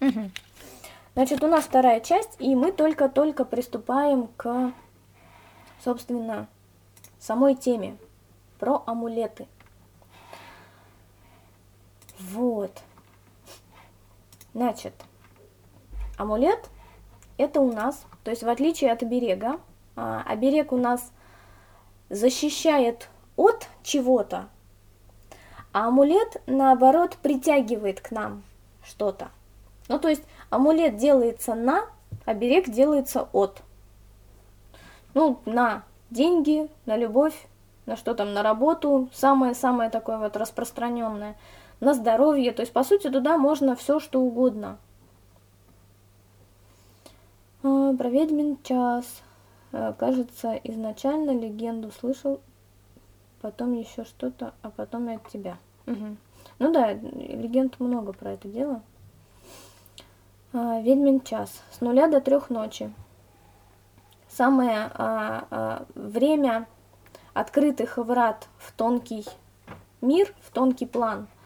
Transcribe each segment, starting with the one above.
Угу. Значит, у нас вторая часть, и мы только-только приступаем к, собственно, самой теме про амулеты. Вот. Значит, амулет это у нас, то есть в отличие от оберега, а, оберег у нас защищает от чего-то, а амулет, наоборот, притягивает к нам что-то. Ну, то есть амулет делается на, оберег делается от. Ну, на деньги, на любовь, на что там, на работу, самое-самое такое вот распространенное, на здоровье. То есть, по сути, туда можно все, что угодно – а, про ведьмин час. А, кажется, изначально легенду слышал, потом еще что-то, а потом и от тебя. Угу. Ну да, легенд много про это дело. А, ведьмин час. С нуля до трех ночи. Самое а, а, время открытых врат в тонкий мир, в тонкий план –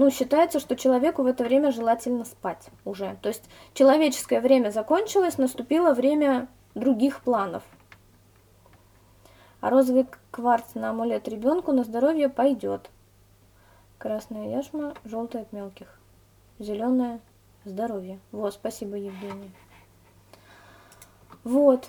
ну, считается, что человеку в это время желательно спать уже. То есть человеческое время закончилось, наступило время других планов. А розовый кварц на амулет ребенку на здоровье пойдет. Красная яшма, желтая от мелких. Зеленая здоровье. Вот, спасибо, Евгения. Вот.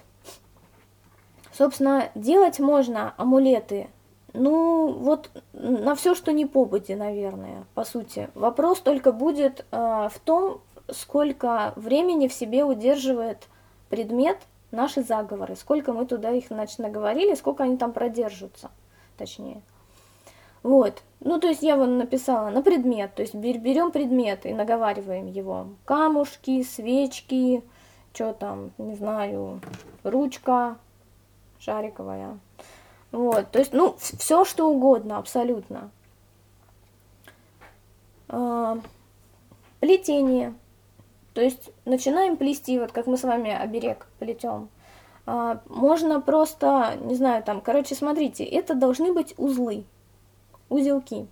Собственно, делать можно амулеты ну, вот на все, что не побыти, наверное, по сути. Вопрос только будет э, в том, сколько времени в себе удерживает предмет наши заговоры, сколько мы туда их, значит, наговорили, сколько они там продержатся, точнее. Вот, ну, то есть я вон написала на предмет, то есть берем предмет и наговариваем его. Камушки, свечки, что там, не знаю, ручка шариковая, вот, то есть, ну, все что угодно, абсолютно. А, плетение. То есть начинаем плести, вот как мы с вами оберег плетем. А, можно просто, не знаю, там, короче, смотрите, это должны быть узлы, узелки.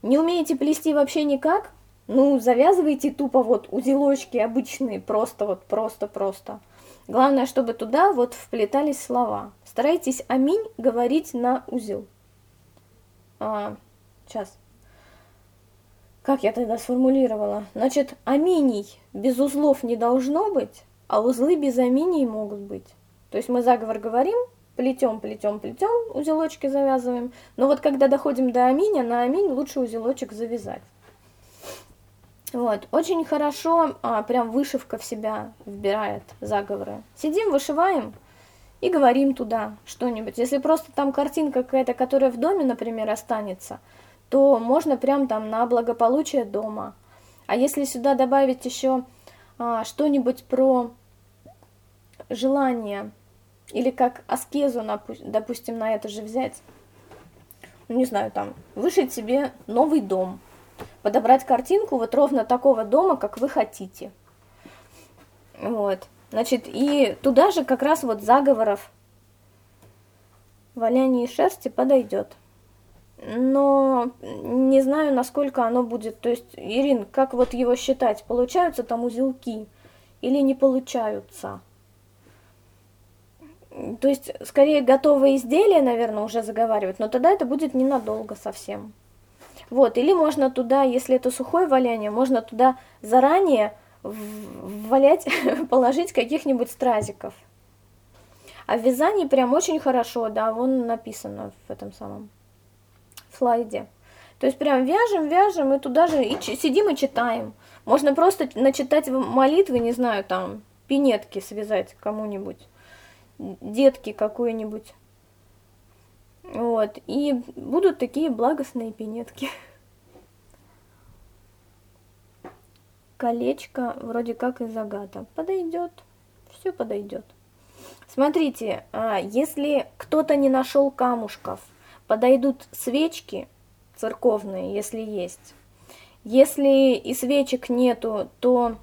Не умеете плести вообще никак? Ну, завязывайте тупо вот узелочки обычные, просто вот, просто-просто. Главное, чтобы туда вот вплетались слова. Старайтесь аминь говорить на узел. А, сейчас. Как я тогда сформулировала? Значит, аминий без узлов не должно быть, а узлы без аминий могут быть. То есть мы заговор говорим, плетем, плетем, плетем, узелочки завязываем. Но вот когда доходим до аминя, на аминь лучше узелочек завязать. Вот, очень хорошо, а, прям вышивка в себя вбирает заговоры. Сидим, вышиваем, и говорим туда что-нибудь. Если просто там картинка какая-то, которая в доме, например, останется, то можно прям там на благополучие дома. А если сюда добавить еще а, что-нибудь про желание, или как аскезу, допустим, на это же взять, ну, не знаю, там, вышить себе новый дом, подобрать картинку вот ровно такого дома, как вы хотите. Вот. Значит, и туда же как раз вот заговоров валяние шерсти подойдет. Но не знаю, насколько оно будет. То есть, Ирин, как вот его считать? Получаются там узелки или не получаются? То есть, скорее, готовые изделия, наверное, уже заговаривать, но тогда это будет ненадолго совсем. Вот, или можно туда, если это сухое валяние, можно туда заранее валять, положить каких-нибудь стразиков. А в вязании прям очень хорошо, да, вон написано в этом самом слайде. То есть прям вяжем, вяжем и туда же и сидим и читаем. Можно просто начитать молитвы, не знаю, там, пинетки связать кому-нибудь, детки какой-нибудь. Вот, и будут такие благостные пинетки. колечко вроде как из агата. Подойдет, все подойдет. Смотрите, а, если кто-то не нашел камушков, подойдут свечки церковные, если есть. Если и свечек нету, то...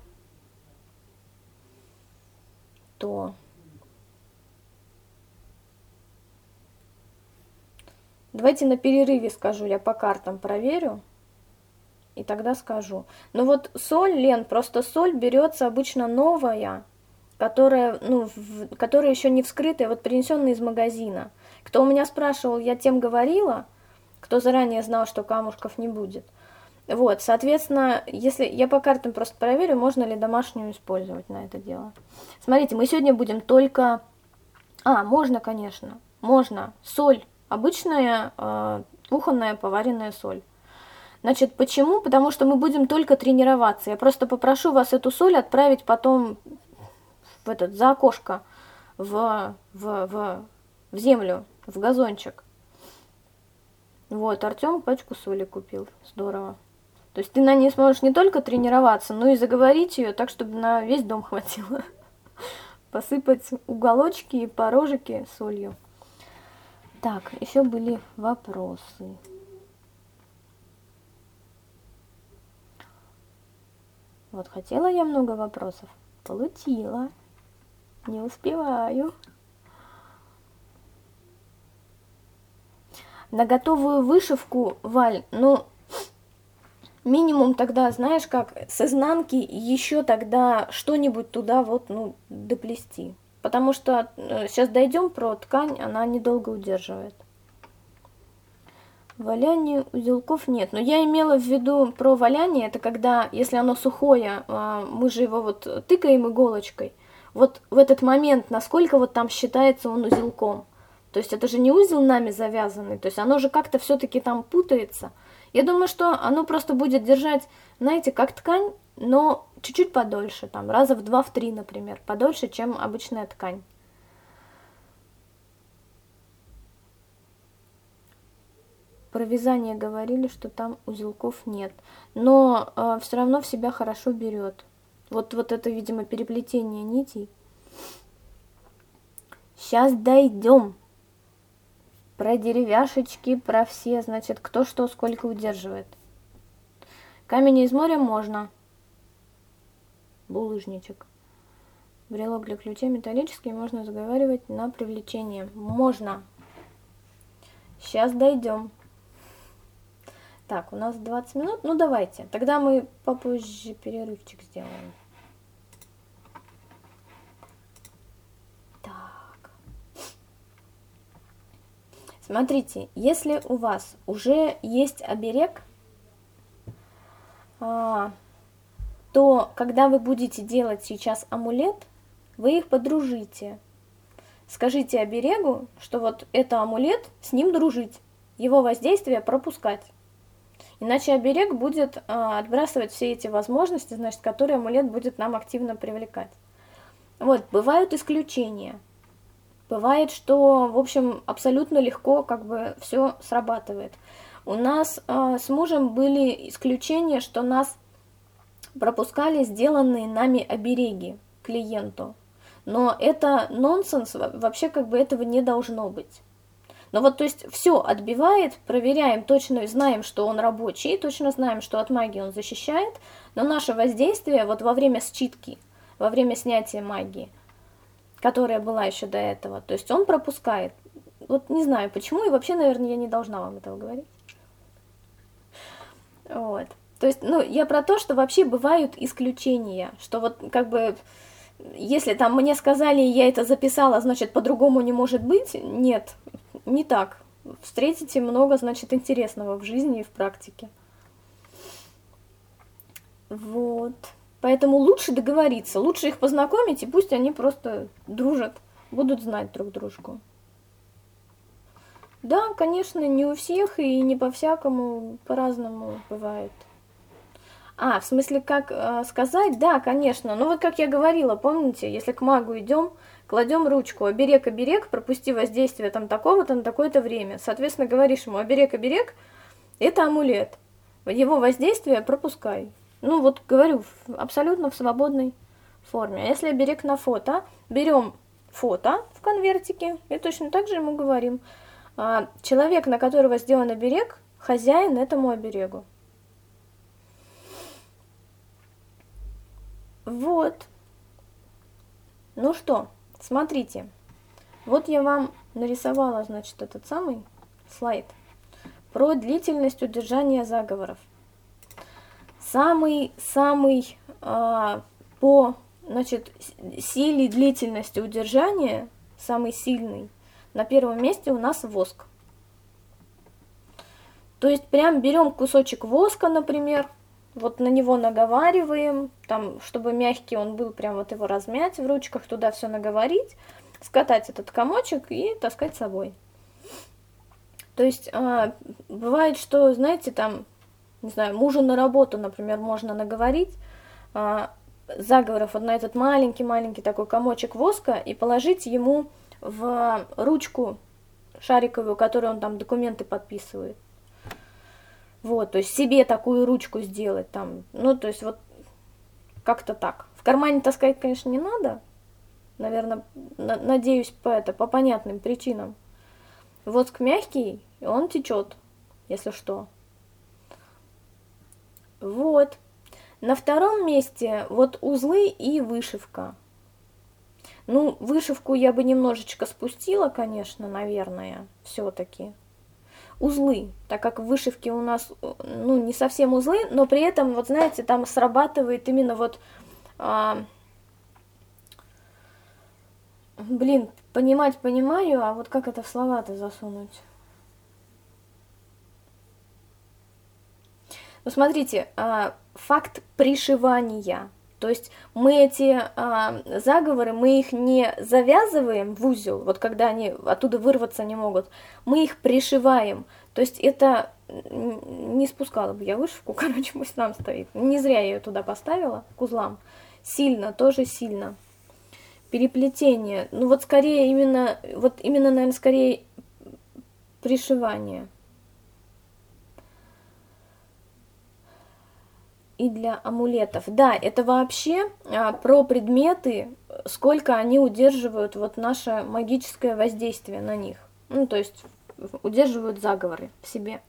то... Давайте на перерыве скажу, я по картам проверю. и тогда скажу. Но вот соль, Лен, просто соль берется обычно новая, которая, ну, в, которая еще не вскрытая, вот принесенная из магазина. Кто у меня спрашивал, я тем говорила, кто заранее знал, что камушков не будет. Вот, соответственно, если я по картам просто проверю, можно ли домашнюю использовать на это дело. Смотрите, мы сегодня будем только... А, можно, конечно, можно. Соль, обычная э, поваренная соль. Значит, почему? Потому что мы будем только тренироваться. Я просто попрошу вас эту соль отправить потом в этот, за окошко, в, в, в, в землю, в газончик. Вот, Артем пачку соли купил. Здорово. То есть ты на ней сможешь не только тренироваться, но и заговорить ее так, чтобы на весь дом хватило. Посыпать уголочки и порожики солью. Так, еще были вопросы. Вот хотела я много вопросов. Получила. Не успеваю. На готовую вышивку, Валь, ну, минимум тогда, знаешь, как с изнанки еще тогда что-нибудь туда вот, ну, доплести. Потому что сейчас э, дойдем про ткань, она недолго удерживает. Валяние узелков нет. Но я имела в виду про валяние, это когда, если оно сухое, а, мы же его вот тыкаем иголочкой. Вот в этот момент, насколько вот там считается он узелком. То есть это же не узел нами завязанный, то есть оно же как-то все-таки там путается. Я думаю, что оно просто будет держать, знаете, как ткань, но чуть-чуть подольше, там раза в два, в три, например, подольше, чем обычная ткань. Про вязание говорили, что там узелков нет, но э, все равно в себя хорошо берет. Вот, вот это, видимо, переплетение нитей. Сейчас дойдем. Про деревяшечки, про все, значит, кто что сколько удерживает. Камень из моря можно. Булыжничек. Брелок для ключей металлический, можно заговаривать на привлечение. Можно. Сейчас дойдем. Так, у нас 20 минут. Ну, давайте. Тогда мы попозже перерывчик сделаем. Так. Смотрите, если у вас уже есть оберег, а, то когда вы будете делать сейчас амулет, вы их подружите. Скажите оберегу, что вот это амулет, с ним дружить, его воздействие пропускать. Иначе оберег будет а, отбрасывать все эти возможности, значит, которые амулет будет нам активно привлекать. Вот, бывают исключения. Бывает, что, в общем, абсолютно легко как бы все срабатывает. У нас э, с мужем были исключения, что нас пропускали сделанные нами обереги клиенту. Но это нонсенс, вообще как бы этого не должно быть. Но вот, то есть, все отбивает, проверяем, точно знаем, что он рабочий, точно знаем, что от магии он защищает, но наше воздействие вот во время считки, во время снятия магии, которая была еще до этого, то есть он пропускает. Вот не знаю почему, и вообще, наверное, я не должна вам этого говорить. Вот. То есть, ну, я про то, что вообще бывают исключения, что вот как бы если там мне сказали, я это записала, значит, по-другому не может быть, нет, не так. Встретите много, значит, интересного в жизни и в практике. Вот. Поэтому лучше договориться, лучше их познакомить, и пусть они просто дружат, будут знать друг дружку. Да, конечно, не у всех и не по-всякому, по-разному бывает. А, в смысле, как э, сказать? Да, конечно. Ну вот как я говорила, помните, если к магу идем, кладем ручку, оберег, оберег, пропусти воздействие там такого-то на такое-то время. Соответственно, говоришь ему, оберег, оберег, это амулет. Его воздействие пропускай. Ну вот говорю, абсолютно в свободной форме. А если оберег на фото, берем фото в конвертике и точно так же ему говорим. А, человек, на которого сделан оберег, хозяин этому оберегу. Вот. Ну что, смотрите. Вот я вам нарисовала, значит, этот самый слайд про длительность удержания заговоров. Самый-самый а, по значит, силе длительности удержания, самый сильный, на первом месте у нас воск. То есть прям берем кусочек воска, например, вот на него наговариваем, там, чтобы мягкий он был, прям вот его размять в ручках, туда все наговорить, скатать этот комочек и таскать с собой. То есть а, бывает, что, знаете, там, не знаю, мужу на работу, например, можно наговорить а, заговоров вот на этот маленький-маленький такой комочек воска и положить ему в ручку шариковую, которую он там документы подписывает. Вот, то есть себе такую ручку сделать там, ну, то есть вот как-то так. В кармане таскать, конечно, не надо, наверное, на надеюсь, по, это, по понятным причинам. Воск мягкий, и он течет, если что. Вот. На втором месте вот узлы и вышивка. Ну, вышивку я бы немножечко спустила, конечно, наверное, все-таки узлы, так как в вышивке у нас, ну, не совсем узлы, но при этом, вот знаете, там срабатывает именно вот, а, блин, понимать понимаю, а вот как это в слова-то засунуть? Ну, смотрите, а, факт пришивания – то есть мы эти а, заговоры, мы их не завязываем в узел, вот когда они оттуда вырваться не могут, мы их пришиваем. То есть это не спускала бы я вышивку, короче, пусть там стоит. Не зря я ее туда поставила, к узлам. Сильно, тоже сильно. Переплетение, ну вот скорее именно, вот именно, наверное, скорее пришивание. И для амулетов. Да, это вообще а, про предметы, сколько они удерживают вот наше магическое воздействие на них. Ну, то есть удерживают заговоры в себе.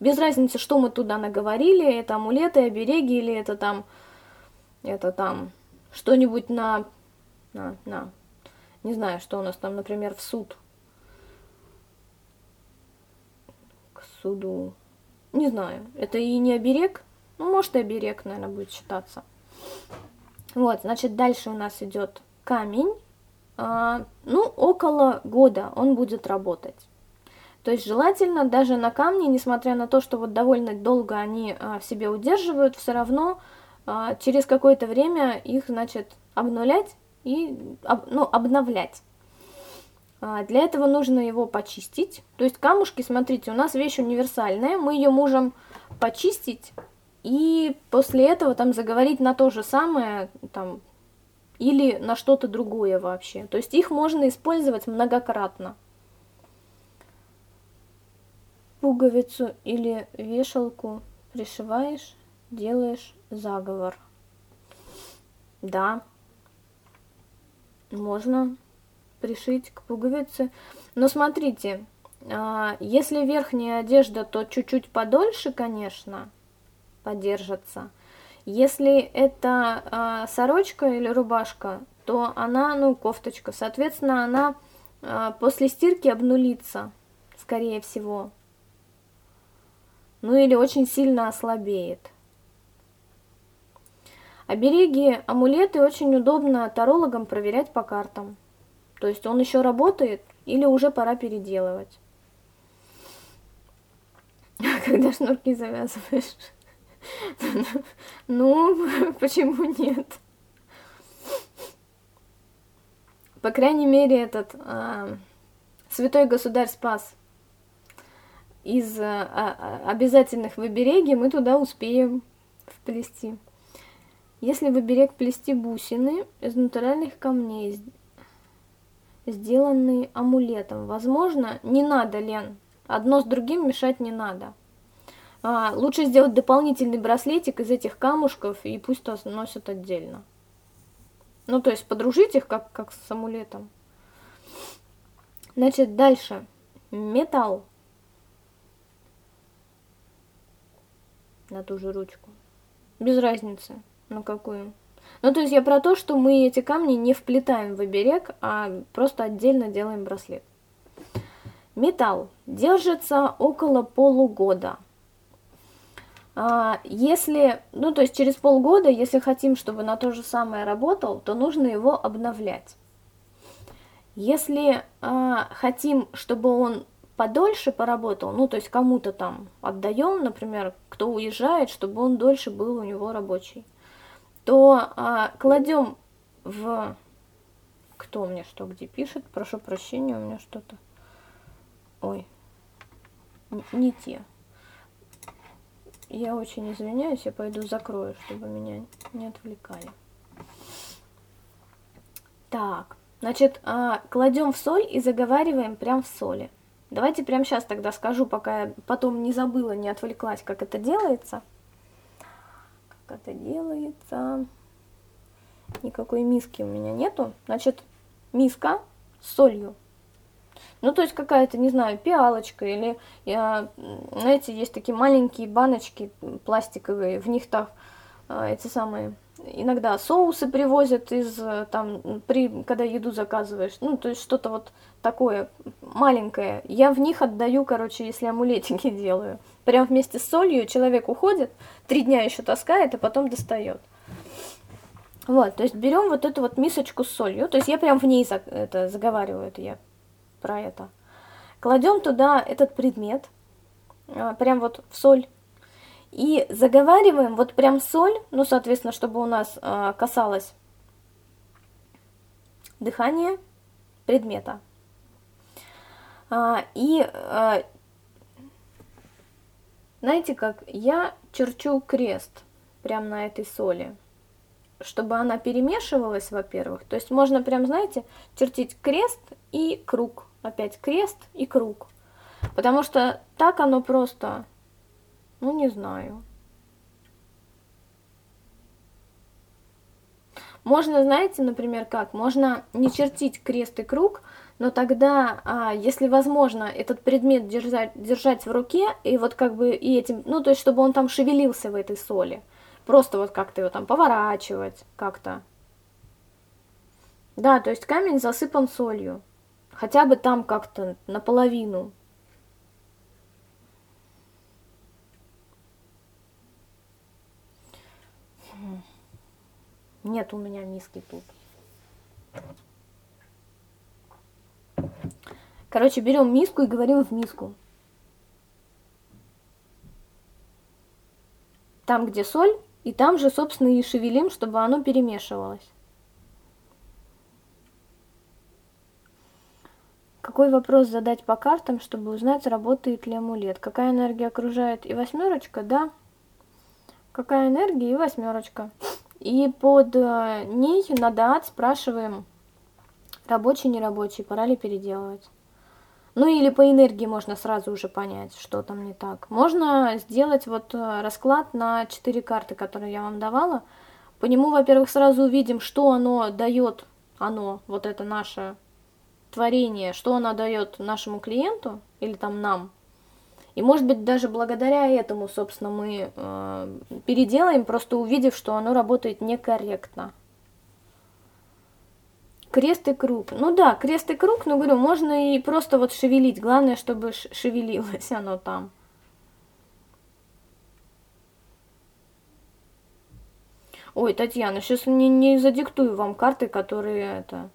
Без разницы, что мы туда наговорили, это амулеты, обереги или это там, это там что-нибудь на, на, на, не знаю, что у нас там, например, в суд. К суду. Не знаю, это и не оберег, ну, может, и оберег, наверное, будет считаться. Вот, значит, дальше у нас идет камень. А, ну, около года он будет работать. То есть желательно даже на камне, несмотря на то, что вот довольно долго они а, в себе удерживают, все равно а, через какое-то время их, значит, обнулять и ну, обновлять. Для этого нужно его почистить. То есть камушки, смотрите, у нас вещь универсальная, мы ее можем почистить и после этого там заговорить на то же самое, там, или на что-то другое вообще. То есть их можно использовать многократно. Пуговицу или вешалку пришиваешь, делаешь заговор. Да, можно пришить к пуговице. Но смотрите, а, если верхняя одежда, то чуть-чуть подольше, конечно, подержится. Если это э, сорочка или рубашка, то она, ну, кофточка, соответственно, она э, после стирки обнулится, скорее всего. Ну или очень сильно ослабеет. Обереги, амулеты очень удобно тарологам проверять по картам. То есть он еще работает или уже пора переделывать. Когда шнурки завязываешь. Ну, почему нет? По крайней мере, этот а, святой государь спас из а, а, обязательных в обереге, мы туда успеем вплести. Если в оберег плести бусины из натуральных камней, сделанные амулетом, возможно, не надо, Лен, одно с другим мешать не надо. А, лучше сделать дополнительный браслетик из этих камушков и пусть то носят отдельно. Ну, то есть подружить их как, как с амулетом. Значит, дальше. Металл. На ту же ручку. Без разницы, на какую. Ну, то есть я про то, что мы эти камни не вплетаем в оберег, а просто отдельно делаем браслет. Металл. Держится около полугода. А, если, ну то есть через полгода, если хотим, чтобы на то же самое работал, то нужно его обновлять. Если а, хотим, чтобы он подольше поработал, ну, то есть кому-то там отдаем, например, кто уезжает, чтобы он дольше был у него рабочий, то а, кладем в... Кто мне что где пишет? Прошу прощения, у меня что-то... Ой, не те. Я очень извиняюсь, я пойду закрою, чтобы меня не отвлекали. Так, значит, а, кладем в соль и заговариваем прям в соли. Давайте прямо сейчас тогда скажу, пока я потом не забыла, не отвлеклась, как это делается. Как это делается. Никакой миски у меня нету. Значит, миска с солью. Ну, то есть какая-то, не знаю, пиалочка или, я, знаете, есть такие маленькие баночки пластиковые, в них так а, эти самые иногда соусы привозят из там при когда еду заказываешь. Ну то есть что-то вот такое маленькое. Я в них отдаю короче если амулетики делаю. Прям вместе с солью человек уходит три дня еще таскает а потом достает. Вот то есть берем вот эту вот мисочку с солью. То есть я прям в ней это заговариваю это я про это кладем туда этот предмет а, прям вот в соль и заговариваем вот прям соль, ну, соответственно, чтобы у нас э, касалось дыхания предмета. А, и а, знаете как, я черчу крест прям на этой соли, чтобы она перемешивалась, во-первых. То есть можно прям, знаете, чертить крест и круг. Опять крест и круг. Потому что так оно просто ну, не знаю. Можно, знаете, например, как? Можно не чертить крест и круг, но тогда, а, если возможно, этот предмет держать, держать в руке, и вот как бы и этим, ну, то есть, чтобы он там шевелился в этой соли. Просто вот как-то его там поворачивать как-то. Да, то есть камень засыпан солью. Хотя бы там как-то наполовину. Нет у меня миски тут. Короче, берем миску и говорим в миску. Там, где соль, и там же, собственно, и шевелим, чтобы оно перемешивалось. Какой вопрос задать по картам, чтобы узнать, работает ли амулет? Какая энергия окружает? И восьмерочка, да. Какая энергия и восьмерочка. И под э, ней на дат спрашиваем, рабочий, нерабочий, пора ли переделывать. Ну или по энергии можно сразу уже понять, что там не так. Можно сделать вот э, расклад на 4 карты, которые я вам давала. По нему, во-первых, сразу увидим, что оно дает, оно, вот это наше творение, что оно дает нашему клиенту или там нам. И может быть даже благодаря этому, собственно, мы э, переделаем, просто увидев, что оно работает некорректно. Крест и круг. Ну да, крест и круг, но говорю, можно и просто вот шевелить. Главное, чтобы шевелилось оно там. Ой, Татьяна, сейчас не, не задиктую вам карты, которые это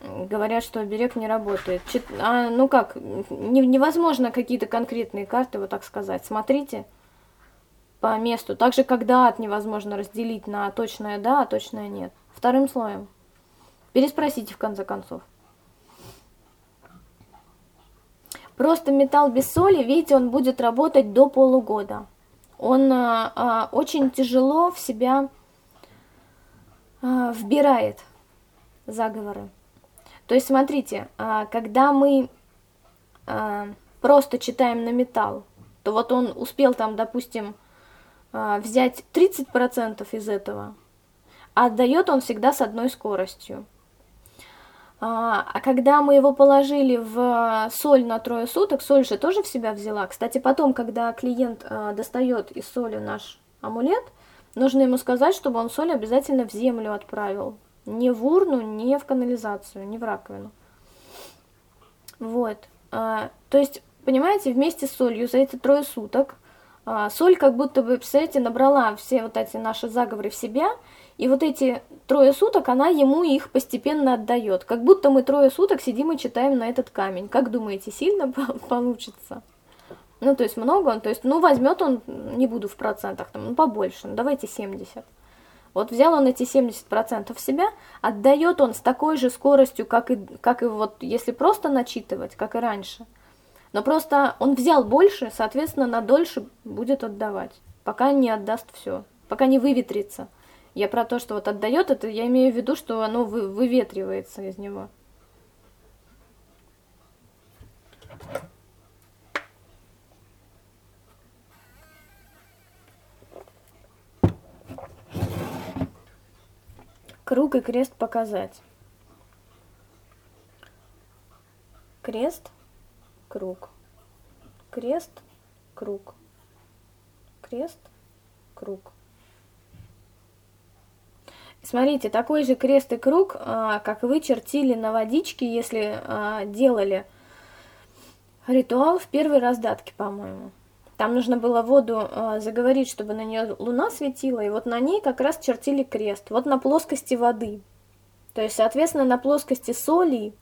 говорят, что оберег не работает. Чит... А, ну как, не, невозможно какие-то конкретные карты, вот так сказать. Смотрите по месту. Также, когда от невозможно разделить на точное да, а точное нет. Вторым слоем. Переспросите, в конце концов. Просто металл без соли, видите, он будет работать до полугода. Он а, а, очень тяжело в себя а, вбирает заговоры. То есть, смотрите, а, когда мы а, просто читаем на металл, то вот он успел там, допустим, а, взять 30% из этого, а отдает он всегда с одной скоростью. А когда мы его положили в соль на трое суток, соль же тоже в себя взяла. Кстати, потом, когда клиент достает из соли наш амулет, нужно ему сказать, чтобы он соль обязательно в землю отправил, ни в урну, ни в канализацию, ни в раковину. Вот. А, то есть, понимаете, вместе с солью за эти трое суток а, соль как будто бы, представляете, набрала все вот эти наши заговоры в себя, и вот эти трое суток она ему их постепенно отдает. Как будто мы трое суток сидим и читаем на этот камень. Как думаете, сильно получится? Ну, то есть много он, то есть, ну, возьмет он, не буду в процентах, там, ну, побольше, ну, давайте 70. Вот взял он эти 70% в себя, отдает он с такой же скоростью, как и, как и вот, если просто начитывать, как и раньше. Но просто он взял больше, соответственно, на дольше будет отдавать, пока не отдаст все, пока не выветрится. Я про то, что вот отдает это, я имею в виду, что оно вы, выветривается из него. Круг и крест показать. Крест, круг. Крест, круг. Крест, круг. Смотрите, такой же крест и круг, а, как вы чертили на водичке, если а, делали ритуал в первой раздатке, по-моему. Там нужно было воду э, заговорить, чтобы на нее луна светила, и вот на ней как раз чертили крест. Вот на плоскости воды. То есть, соответственно, на плоскости соли.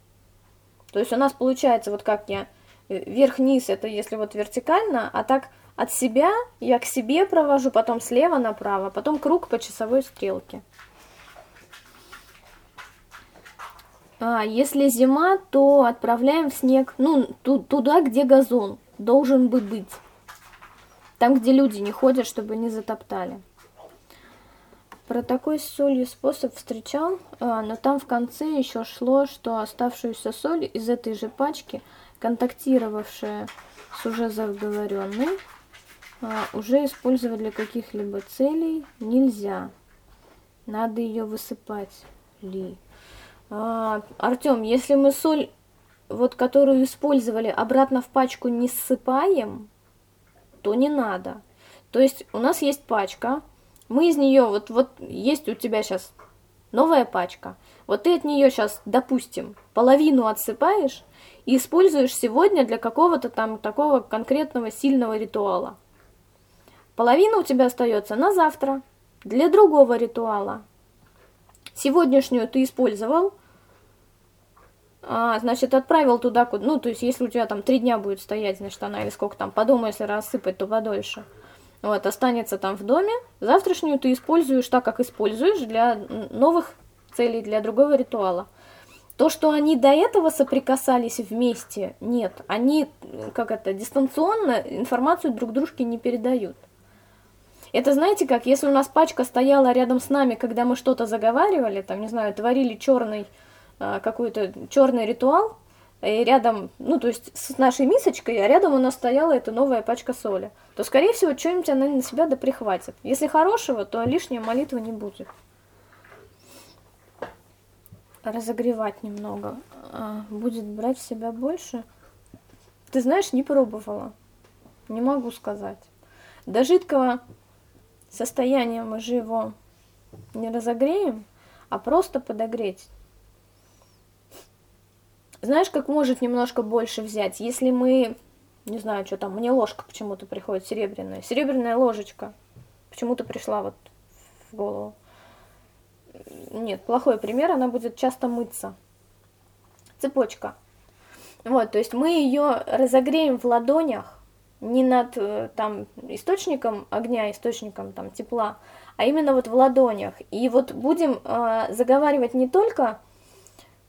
То есть у нас получается, вот как я, э, вверх-вниз, это если вот вертикально, а так от себя я к себе провожу, потом слева направо, потом круг по часовой стрелке. А, если зима, то отправляем в снег, ну, ту туда, где газон должен бы быть. Там, где люди не ходят, чтобы не затоптали. Про такой с солью способ встречал, а, но там в конце еще шло, что оставшуюся соль из этой же пачки, контактировавшая с уже заговоренной, а, уже использовать для каких-либо целей нельзя. Надо ее высыпать ли. А, Артем, если мы соль, вот которую использовали, обратно в пачку не ссыпаем, то не надо. То есть у нас есть пачка, мы из нее, вот, вот есть у тебя сейчас новая пачка, вот ты от нее сейчас, допустим, половину отсыпаешь и используешь сегодня для какого-то там такого конкретного сильного ритуала. Половина у тебя остается на завтра, для другого ритуала. Сегодняшнюю ты использовал – а, значит, отправил туда, куда, ну, то есть, если у тебя там три дня будет стоять, значит, она, или сколько там, по дому, если рассыпать, то подольше. Вот, останется там в доме. Завтрашнюю ты используешь так, как используешь для новых целей, для другого ритуала. То, что они до этого соприкасались вместе, нет. Они, как это, дистанционно информацию друг дружке не передают. Это знаете как, если у нас пачка стояла рядом с нами, когда мы что-то заговаривали, там, не знаю, творили черный какой-то черный ритуал, и рядом, ну, то есть с нашей мисочкой, а рядом у нас стояла эта новая пачка соли, то, скорее всего, что-нибудь она на себя да прихватит. Если хорошего, то лишняя молитва не будет. Разогревать немного. А, будет брать в себя больше. Ты знаешь, не пробовала. Не могу сказать. До жидкого состояния мы же его не разогреем, а просто подогреть. Знаешь, как может немножко больше взять, если мы, не знаю, что там, мне ложка почему-то приходит серебряная, серебряная ложечка почему-то пришла вот в голову. Нет, плохой пример, она будет часто мыться. Цепочка. Вот, то есть мы ее разогреем в ладонях, не над э, там источником огня, источником там тепла, а именно вот в ладонях. И вот будем э, заговаривать не только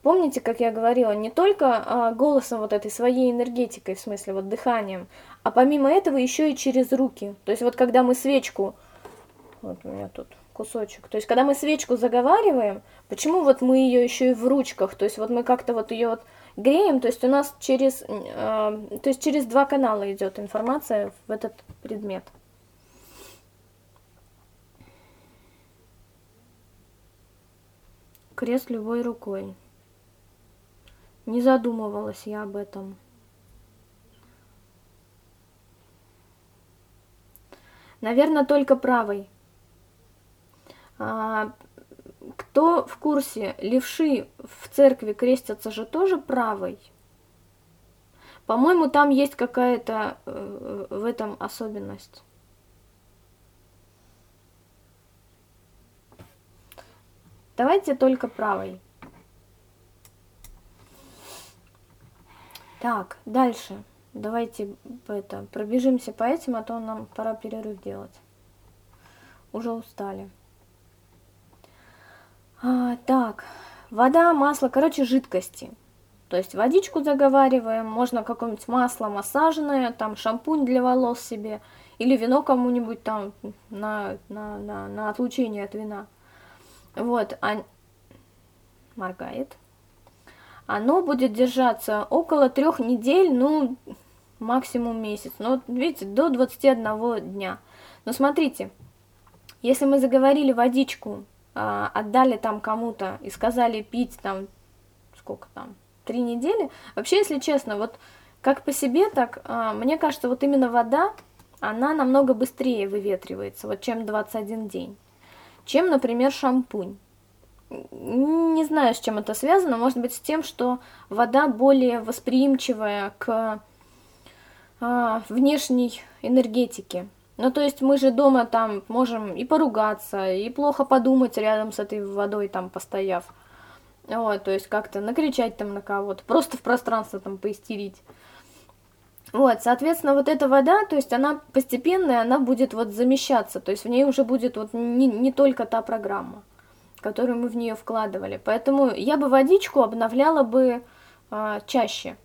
Помните, как я говорила, не только а, голосом вот этой своей энергетикой, в смысле вот дыханием, а помимо этого еще и через руки. То есть вот когда мы свечку, вот у меня тут кусочек, то есть когда мы свечку заговариваем, почему вот мы ее еще и в ручках, то есть вот мы как-то вот ее вот греем, то есть у нас через, э, то есть через два канала идет информация в этот предмет. Крест любой рукой. Не задумывалась я об этом. Наверное, только правой. А, кто в курсе, левши в церкви крестятся же тоже правой? По-моему, там есть какая-то э, в этом особенность. Давайте только правой. Так, дальше. Давайте это, пробежимся по этим, а то нам пора перерыв делать. Уже устали. А, так, вода, масло, короче, жидкости. То есть водичку заговариваем, можно какое-нибудь масло массажное, там шампунь для волос себе, или вино кому-нибудь там на, на, на, на отлучение от вина. Вот, а... моргает. Оно будет держаться около трех недель, ну, максимум месяц. Ну, вот, видите, до 21 дня. Но смотрите, если мы заговорили водичку, а, отдали там кому-то и сказали пить там, сколько там, три недели. Вообще, если честно, вот как по себе, так а, мне кажется, вот именно вода, она намного быстрее выветривается, вот чем 21 день, чем, например, шампунь. Не знаю, с чем это связано, может быть с тем, что вода более восприимчивая к а, внешней энергетике. Ну, то есть мы же дома там можем и поругаться, и плохо подумать рядом с этой водой там постояв. Вот, то есть как-то накричать там на кого-то, просто в пространство там поистерить. Вот, соответственно, вот эта вода, то есть она постепенная, она будет вот замещаться, то есть в ней уже будет вот не, не только та программа, которую мы в нее вкладывали. Поэтому я бы водичку обновляла бы а, чаще.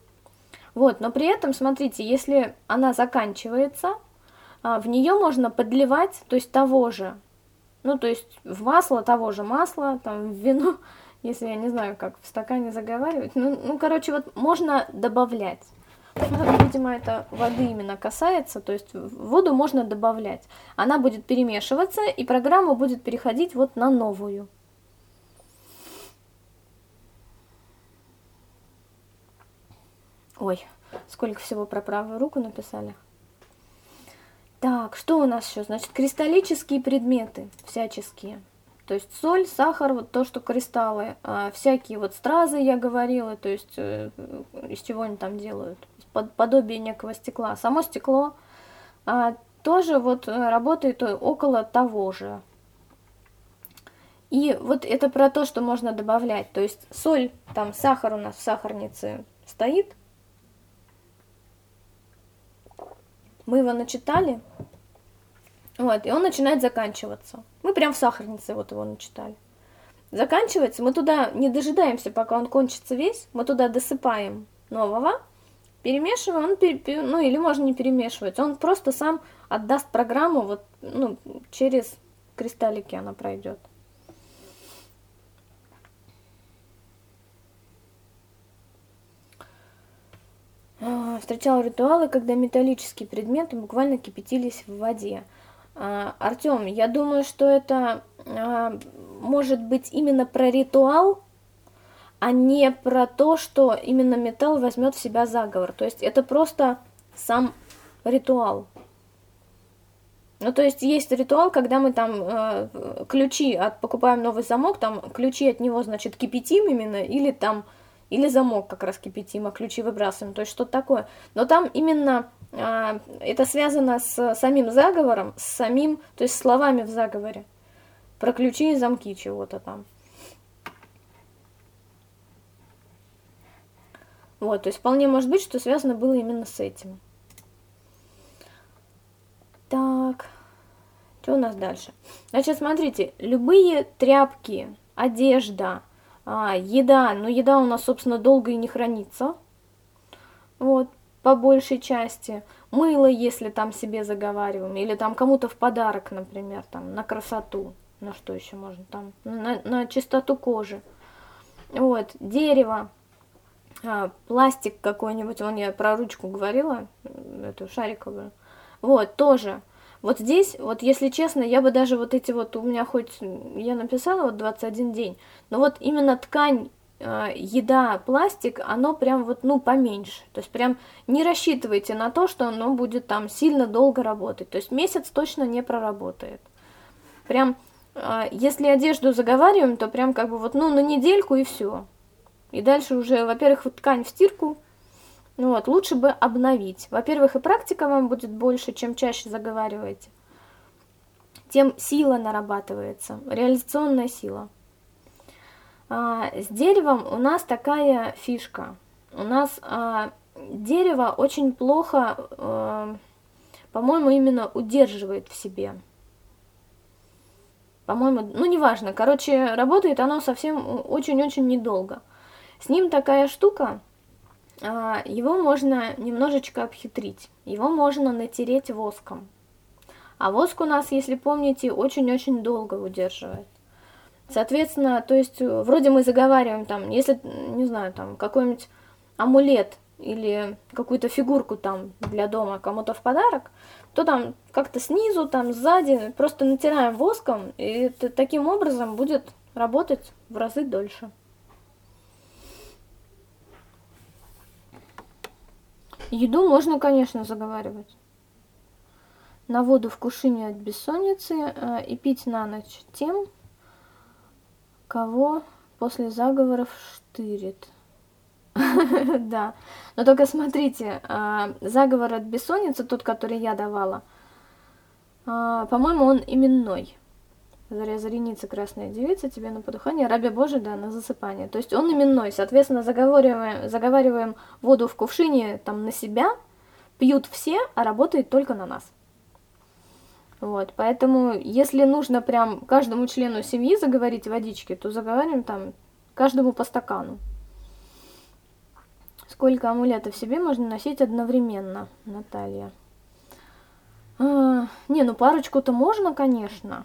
Вот, но при этом, смотрите, если она заканчивается, а, в нее можно подливать, то есть того же, ну, то есть в масло того же масла, там, в вино, если я не знаю, как в стакане заговаривать. Ну, ну короче, вот можно добавлять. Видимо, это воды именно касается, то есть воду можно добавлять. Она будет перемешиваться, и программа будет переходить вот на новую. Ой, сколько всего про правую руку написали. Так, что у нас еще? Значит, кристаллические предметы всяческие. То есть соль, сахар, вот то, что кристаллы, а всякие вот стразы, я говорила, то есть э, из чего они там делают, под, подобие некого стекла. Само стекло а, тоже вот э, работает около того же. И вот это про то, что можно добавлять. То есть соль, там сахар у нас в сахарнице стоит. Мы его начитали, вот, и он начинает заканчиваться. Мы прям в сахарнице вот его начитали. Заканчивается, мы туда не дожидаемся, пока он кончится весь, мы туда досыпаем нового, перемешиваем, он пере, ну или можно не перемешивать, он просто сам отдаст программу, вот, ну, через кристаллики она пройдет. Встречал ритуалы, когда металлические предметы буквально кипятились в воде. А, Артем, я думаю, что это а, может быть именно про ритуал, а не про то, что именно металл возьмет в себя заговор. То есть это просто сам ритуал. Ну, то есть есть ритуал, когда мы там э, ключи от покупаем новый замок, там ключи от него, значит, кипятим именно, или там, или замок как раз кипятим, а ключи выбрасываем, то есть что-то такое. Но там именно а, это связано с самим заговором, с самим, то есть словами в заговоре. Про ключи и замки чего-то там. Вот, то есть вполне может быть, что связано было именно с этим. Так, что у нас дальше? Значит, смотрите, любые тряпки, одежда, а, еда, но еда у нас, собственно, долго и не хранится. Вот, по большей части. Мыло, если там себе заговариваем, или там кому-то в подарок, например, там на красоту, на что еще можно там, на, на чистоту кожи. Вот, дерево, а, пластик какой-нибудь, вон я про ручку говорила, эту шариковую. Вот, тоже. Вот здесь, вот если честно, я бы даже вот эти вот, у меня хоть, я написала вот 21 день, но вот именно ткань Э, еда, пластик, оно прям вот, ну, поменьше. То есть прям не рассчитывайте на то, что оно будет там сильно долго работать. То есть месяц точно не проработает. Прям, э, если одежду заговариваем, то прям как бы вот, ну, на недельку и все. И дальше уже, во-первых, ткань в стирку, ну вот, лучше бы обновить. Во-первых, и практика вам будет больше, чем чаще заговариваете. Тем сила нарабатывается, реализационная сила. А, с деревом у нас такая фишка. У нас а, дерево очень плохо, а, по-моему, именно удерживает в себе. По-моему, ну неважно. Короче, работает оно совсем очень-очень недолго. С ним такая штука, его можно немножечко обхитрить. Его можно натереть воском. А воск у нас, если помните, очень-очень долго удерживает. Соответственно, то есть вроде мы заговариваем там, если, не знаю, там какой-нибудь амулет или какую-то фигурку там для дома кому-то в подарок, то там как-то снизу, там сзади просто натираем воском, и это таким образом будет работать в разы дольше. Еду можно, конечно, заговаривать. На воду в кушине от бессонницы э, и пить на ночь тем, кого после заговоров штырит. Да, но только смотрите, э, заговор от бессонницы, тот, который я давала, э, по-моему, он именной. Заря зареница, красная девица, тебе на подухание, рабе Божий, да, на засыпание. То есть он именной, соответственно, заговариваем, заговариваем воду в кувшине там на себя, пьют все, а работает только на нас. Вот, поэтому, если нужно прям каждому члену семьи заговорить водички, то заговариваем там каждому по стакану. Сколько амулетов себе можно носить одновременно, Наталья? А, не, ну парочку-то можно, конечно.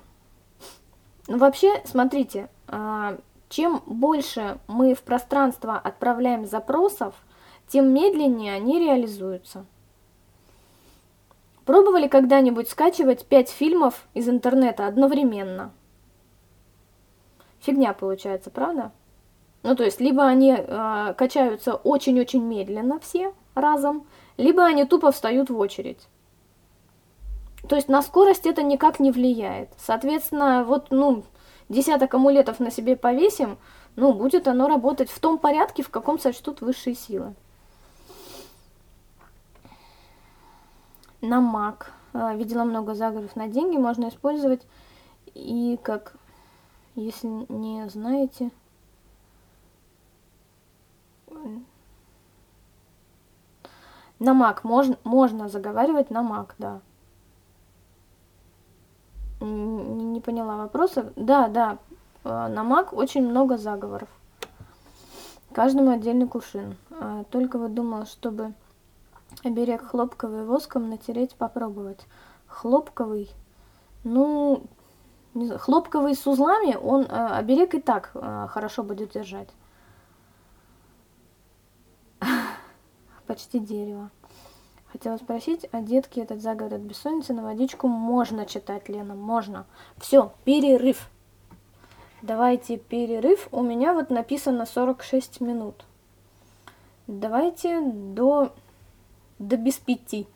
Ну, вообще, смотрите, а, чем больше мы в пространство отправляем запросов, тем медленнее они реализуются. Пробовали когда-нибудь скачивать 5 фильмов из интернета одновременно? Фигня получается, правда? Ну, то есть, либо они э, качаются очень-очень медленно все разом, либо они тупо встают в очередь. То есть на скорость это никак не влияет. Соответственно, вот, ну, десяток амулетов на себе повесим, ну, будет оно работать в том порядке, в каком сочтут высшие силы. На маг. А, видела много заговоров на деньги, можно использовать и как, если не знаете... На маг можно, можно заговаривать на маг, да не, поняла вопроса. Да, да, э, на маг очень много заговоров. Каждому отдельный кувшин. А, только вот думала, чтобы оберег хлопковый воском натереть, попробовать. Хлопковый, ну, знаю, хлопковый с узлами, он э, оберег и так э, хорошо будет держать. Почти дерево. Хотела спросить, а детки этот заговор от бессонницы на водичку можно читать, Лена? Можно. Все, перерыв. Давайте перерыв. У меня вот написано 46 минут. Давайте до, до без пяти.